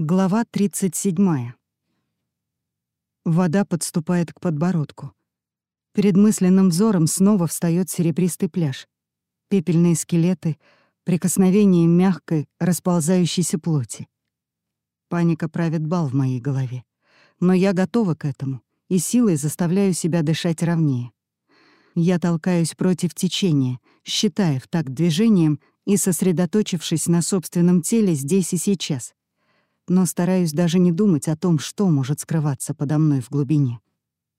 Глава 37. Вода подступает к подбородку. Перед мысленным взором снова встает серебристый пляж. Пепельные скелеты, прикосновение мягкой, расползающейся плоти. Паника правит бал в моей голове. Но я готова к этому и силой заставляю себя дышать ровнее. Я толкаюсь против течения, считая в такт движением и сосредоточившись на собственном теле здесь и сейчас но стараюсь даже не думать о том, что может скрываться подо мной в глубине.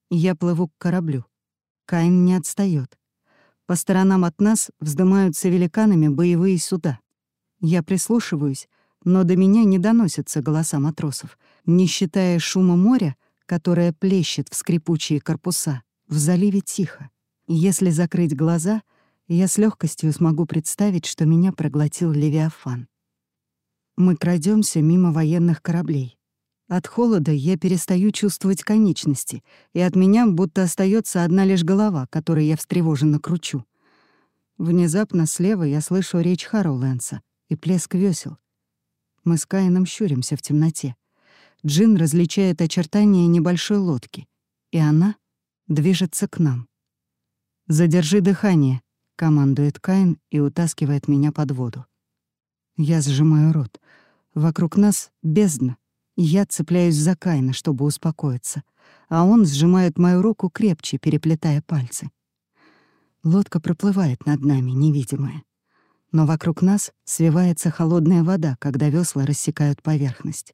Я плыву к кораблю. Каин не отстаёт. По сторонам от нас вздымаются великанами боевые суда. Я прислушиваюсь, но до меня не доносятся голоса матросов, не считая шума моря, которое плещет в скрипучие корпуса. В заливе тихо. Если закрыть глаза, я с легкостью смогу представить, что меня проглотил Левиафан. Мы крадемся мимо военных кораблей. От холода я перестаю чувствовать конечности, и от меня будто остается одна лишь голова, которой я встревоженно кручу. Внезапно слева я слышу речь Харроуленса и плеск весел. Мы с Каином щуримся в темноте. Джин различает очертания небольшой лодки, и она движется к нам. «Задержи дыхание», — командует Каин и утаскивает меня под воду. Я сжимаю рот. Вокруг нас бездна. Я цепляюсь за Кайна, чтобы успокоиться, а он сжимает мою руку крепче, переплетая пальцы. Лодка проплывает над нами, невидимая. Но вокруг нас свивается холодная вода, когда весла рассекают поверхность.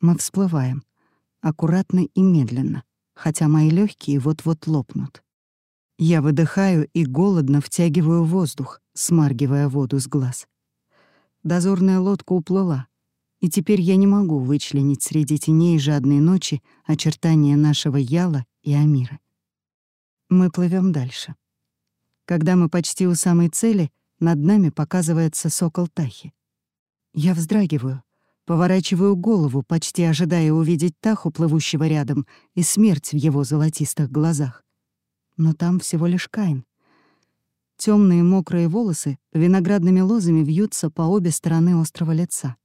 Мы всплываем, аккуратно и медленно, хотя мои легкие вот-вот лопнут. Я выдыхаю и голодно втягиваю воздух, смаргивая воду с глаз. Дозорная лодка уплыла, и теперь я не могу вычленить среди теней жадной ночи очертания нашего Яла и Амира. Мы плывем дальше. Когда мы почти у самой цели, над нами показывается сокол Тахи. Я вздрагиваю, поворачиваю голову, почти ожидая увидеть Таху, плывущего рядом, и смерть в его золотистых глазах. Но там всего лишь Каин. Темные мокрые волосы виноградными лозами вьются по обе стороны острого лица.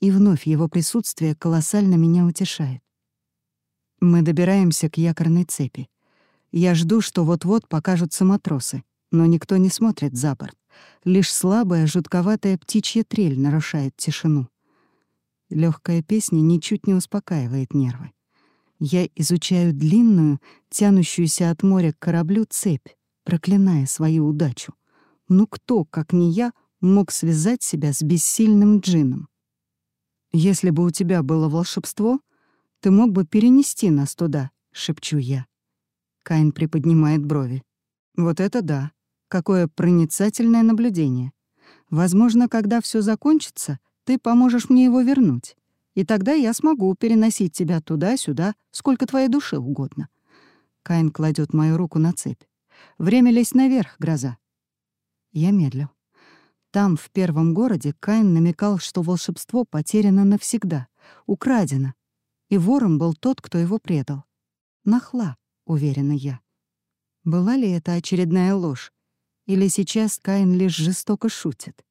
И вновь его присутствие колоссально меня утешает. Мы добираемся к якорной цепи. Я жду, что вот-вот покажутся матросы, но никто не смотрит за борт. Лишь слабая, жутковатая птичья трель нарушает тишину. Легкая песня ничуть не успокаивает нервы. Я изучаю длинную, тянущуюся от моря к кораблю цепь, проклиная свою удачу. Ну кто, как не я, мог связать себя с бессильным джином? «Если бы у тебя было волшебство, ты мог бы перенести нас туда», — шепчу я. Каин приподнимает брови. «Вот это да! Какое проницательное наблюдение! Возможно, когда все закончится, ты поможешь мне его вернуть, и тогда я смогу переносить тебя туда-сюда, сколько твоей души угодно». Каин кладет мою руку на цепь. Время лезть наверх, гроза. Я медлю. Там, в первом городе, Каин намекал, что волшебство потеряно навсегда, украдено. И вором был тот, кто его предал. Нахла, уверена я. Была ли это очередная ложь? Или сейчас Каин лишь жестоко шутит?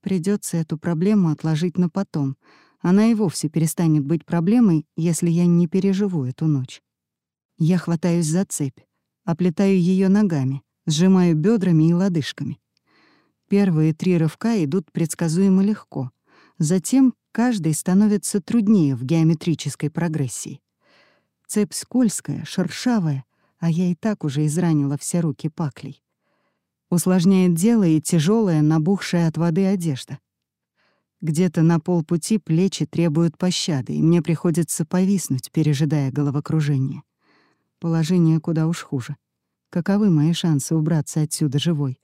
Придется эту проблему отложить на потом. Она и вовсе перестанет быть проблемой, если я не переживу эту ночь. Я хватаюсь за цепь оплетаю ее ногами, сжимаю бедрами и лодыжками. Первые три рывка идут предсказуемо легко. Затем каждый становится труднее в геометрической прогрессии. Цепь скользкая, шершавая, а я и так уже изранила все руки паклей. Усложняет дело и тяжелая, набухшая от воды одежда. Где-то на полпути плечи требуют пощады, и мне приходится повиснуть, пережидая головокружение. Положение куда уж хуже. Каковы мои шансы убраться отсюда живой?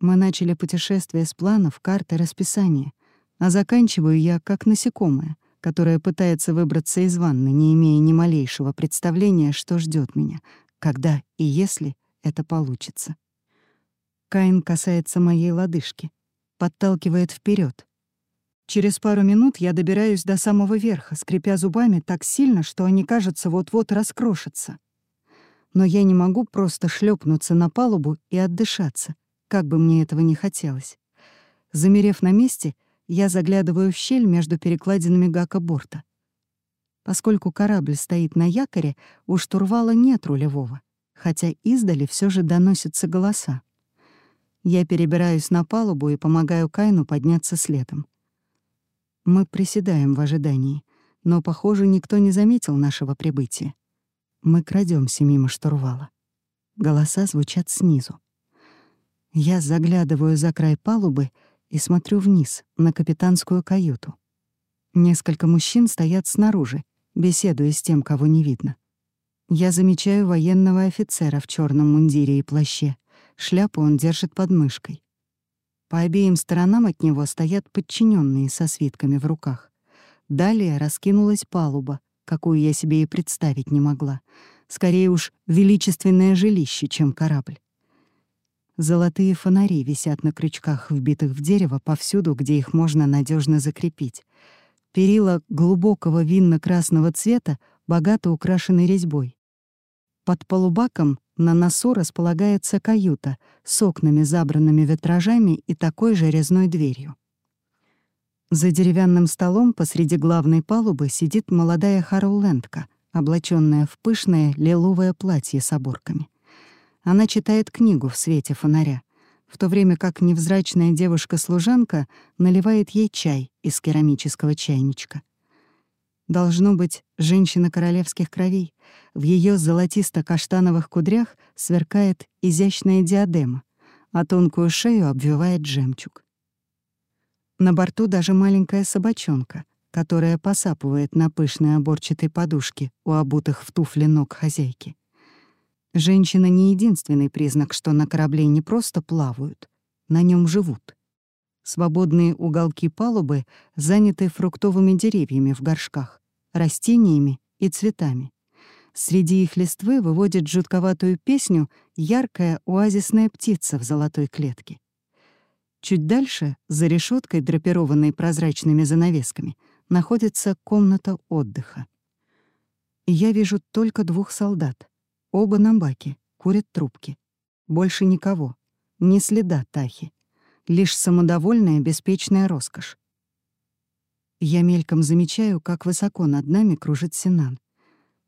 Мы начали путешествие с планов, карты, расписания, а заканчиваю я как насекомое, которое пытается выбраться из ванны, не имея ни малейшего представления, что ждет меня, когда и если это получится. Каин касается моей лодыжки, подталкивает вперед. Через пару минут я добираюсь до самого верха, скрипя зубами так сильно, что они, кажется, вот-вот раскрошатся. Но я не могу просто шлепнуться на палубу и отдышаться, как бы мне этого не хотелось. Замерев на месте, я заглядываю в щель между перекладинами гака борта. Поскольку корабль стоит на якоре, у штурвала нет рулевого, хотя издали все же доносятся голоса. Я перебираюсь на палубу и помогаю Кайну подняться следом. Мы приседаем в ожидании, но, похоже, никто не заметил нашего прибытия. Мы крадемся мимо штурвала. Голоса звучат снизу. Я заглядываю за край палубы и смотрю вниз, на капитанскую каюту. Несколько мужчин стоят снаружи, беседуя с тем, кого не видно. Я замечаю военного офицера в черном мундире и плаще. Шляпу он держит под мышкой. По обеим сторонам от него стоят подчиненные со свитками в руках. Далее раскинулась палуба, какую я себе и представить не могла. Скорее уж, величественное жилище, чем корабль. Золотые фонари висят на крючках, вбитых в дерево, повсюду, где их можно надежно закрепить. Перила глубокого винно-красного цвета богато украшены резьбой. Под полубаком на носу располагается каюта с окнами, забранными витражами и такой же резной дверью. За деревянным столом посреди главной палубы сидит молодая Хароулендка, облаченная в пышное лиловое платье с оборками. Она читает книгу в свете фонаря, в то время как невзрачная девушка-служанка наливает ей чай из керамического чайничка. Должно быть, женщина королевских кровей. В ее золотисто-каштановых кудрях сверкает изящная диадема, а тонкую шею обвивает жемчуг. На борту даже маленькая собачонка, которая посапывает на пышной оборчатой подушке у обутых в туфли ног хозяйки. Женщина не единственный признак, что на корабле не просто плавают, на нем живут. Свободные уголки палубы заняты фруктовыми деревьями в горшках, растениями и цветами. Среди их листвы выводит жутковатую песню яркая оазисная птица в золотой клетке. Чуть дальше, за решеткой, драпированной прозрачными занавесками, находится комната отдыха. И я вижу только двух солдат — Оба на баке, курят трубки. Больше никого. Ни следа Тахи. Лишь самодовольная беспечная роскошь. Я мельком замечаю, как высоко над нами кружит Синан.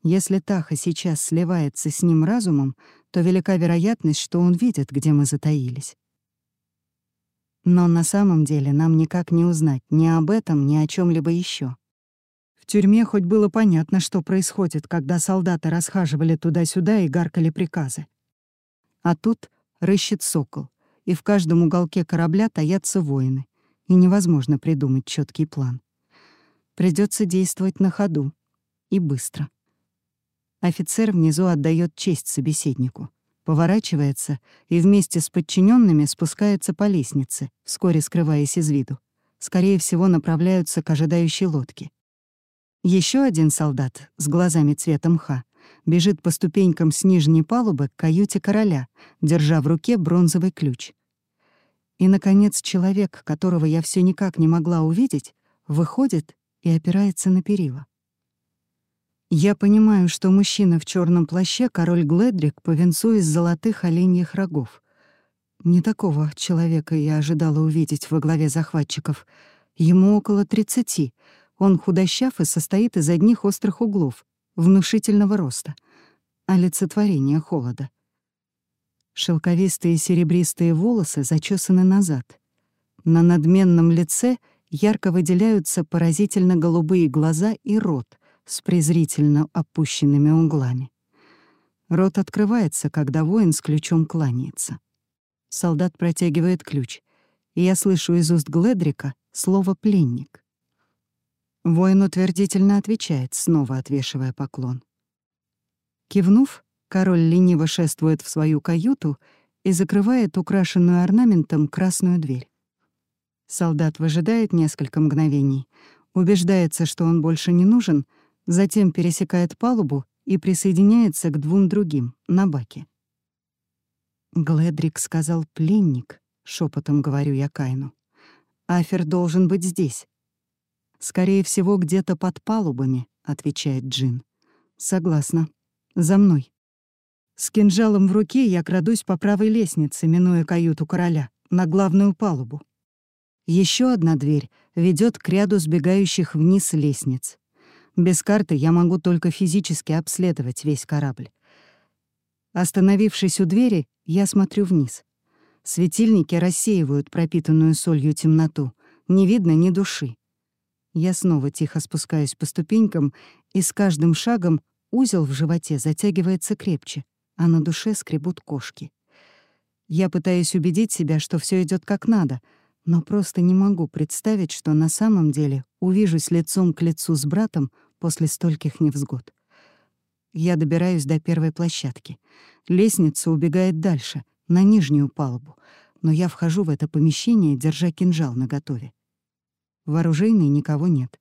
Если Таха сейчас сливается с ним разумом, то велика вероятность, что он видит, где мы затаились. Но на самом деле нам никак не узнать ни об этом, ни о чем либо еще. В тюрьме хоть было понятно, что происходит, когда солдаты расхаживали туда-сюда и гаркали приказы. А тут рыщет сокол, и в каждом уголке корабля таятся воины, и невозможно придумать четкий план. Придется действовать на ходу и быстро. Офицер внизу отдает честь собеседнику, поворачивается и вместе с подчиненными спускается по лестнице, вскоре скрываясь из виду. Скорее всего, направляются к ожидающей лодке. Еще один солдат с глазами цвета мха бежит по ступенькам с нижней палубы к каюте короля, держа в руке бронзовый ключ. И, наконец, человек, которого я все никак не могла увидеть, выходит и опирается на перила. Я понимаю, что мужчина в черном плаще — король Гледрик по венцу из золотых оленьих рогов. Не такого человека я ожидала увидеть во главе захватчиков. Ему около тридцати — он худощав и состоит из одних острых углов, внушительного роста, олицетворение холода. Шелковистые серебристые волосы зачесаны назад. На надменном лице ярко выделяются поразительно голубые глаза и рот с презрительно опущенными углами. Рот открывается, когда воин с ключом кланяется. Солдат протягивает ключ, и я слышу из уст Гледрика слово «пленник». Воин утвердительно отвечает, снова отвешивая поклон. Кивнув, король лениво шествует в свою каюту и закрывает украшенную орнаментом красную дверь. Солдат выжидает несколько мгновений, убеждается, что он больше не нужен, затем пересекает палубу и присоединяется к двум другим на баке. Гледрик сказал «пленник», — шепотом говорю я Кайну. «Афер должен быть здесь». «Скорее всего, где-то под палубами», — отвечает Джин. «Согласна. За мной». С кинжалом в руке я крадусь по правой лестнице, минуя каюту короля, на главную палубу. Еще одна дверь ведет к ряду сбегающих вниз лестниц. Без карты я могу только физически обследовать весь корабль. Остановившись у двери, я смотрю вниз. Светильники рассеивают пропитанную солью темноту. Не видно ни души. Я снова тихо спускаюсь по ступенькам, и с каждым шагом узел в животе затягивается крепче, а на душе скребут кошки. Я пытаюсь убедить себя, что все идет как надо, но просто не могу представить, что на самом деле увижусь лицом к лицу с братом после стольких невзгод. Я добираюсь до первой площадки. Лестница убегает дальше, на нижнюю палубу, но я вхожу в это помещение, держа кинжал наготове. В оружейной никого нет.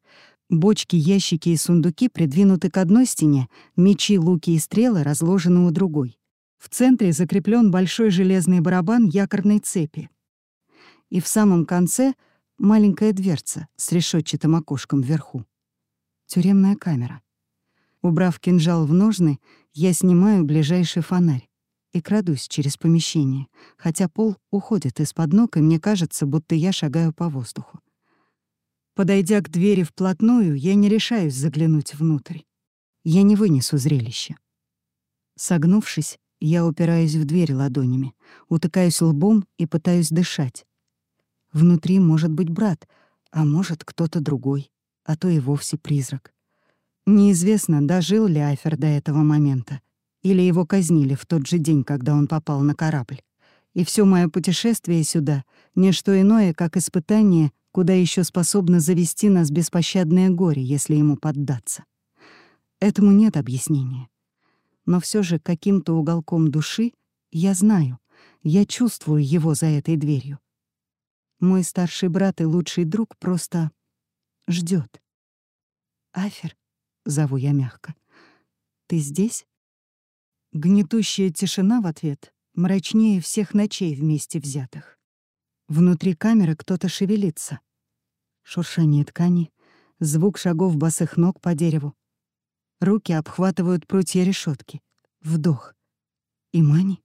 Бочки, ящики и сундуки придвинуты к одной стене, мечи, луки и стрелы разложены у другой. В центре закреплен большой железный барабан якорной цепи. И в самом конце — маленькая дверца с решетчатым окошком вверху. Тюремная камера. Убрав кинжал в ножны, я снимаю ближайший фонарь и крадусь через помещение, хотя пол уходит из-под ног, и мне кажется, будто я шагаю по воздуху. Подойдя к двери вплотную, я не решаюсь заглянуть внутрь. Я не вынесу зрелища. Согнувшись, я упираюсь в дверь ладонями, утыкаюсь лбом и пытаюсь дышать. Внутри может быть брат, а может кто-то другой, а то и вовсе призрак. Неизвестно, дожил ли Айфер до этого момента, или его казнили в тот же день, когда он попал на корабль. И все мое путешествие сюда — не что иное, как испытание, куда еще способно завести нас беспощадное горе, если ему поддаться. Этому нет объяснения но все же каким-то уголком души я знаю, я чувствую его за этой дверью. Мой старший брат и лучший друг просто ждет. «Афер», — зову я мягко, — «ты здесь?» Гнетущая тишина в ответ мрачнее всех ночей вместе взятых. Внутри камеры кто-то шевелится. Шуршание ткани, звук шагов босых ног по дереву, Руки обхватывают прутья решетки. Вдох. Имани?